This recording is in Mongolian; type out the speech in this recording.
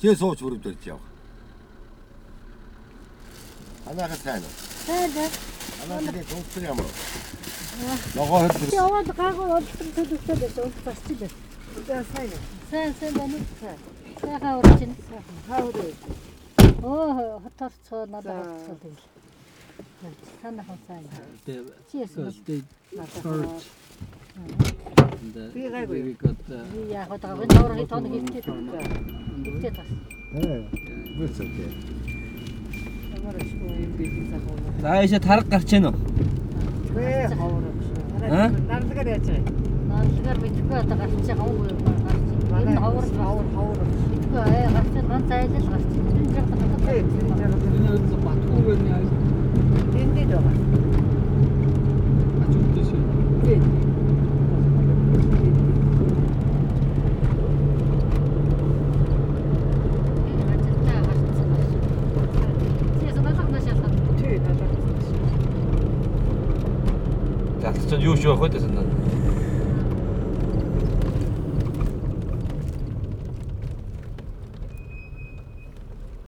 Чи сууч бүрд барьж яв. Уу? Сайн дээ. Анааха тийм тунцсан юм уу? Ногоо хэл. Яваад гаагүй олдсон төлөвтэй байсан. Унт басчих сайн. Сайн сайн байна уу? Сайхан урч ин. Хаврын. Оо хотор цоо надад тийм. Санахан сайн. The, Чи яасан because бэ? they Надад тоор хит хоног хөвтэй. За. Хөвтэй тас. Ээ. Бүс окей. Ямар их юм би би захаа. За яша тарга гарч ийн үү? Хаврын. Нарлагаар яаж байгаа. Наалгаар мэдгүй одоо гарч байгаа юм уу? Гарч. Энэ ховор хавар хавар. мэдгүй аа гарч ганц айлал гарч. Энэ жагт Тий, надад. Тий, надад. За тэгвэл юу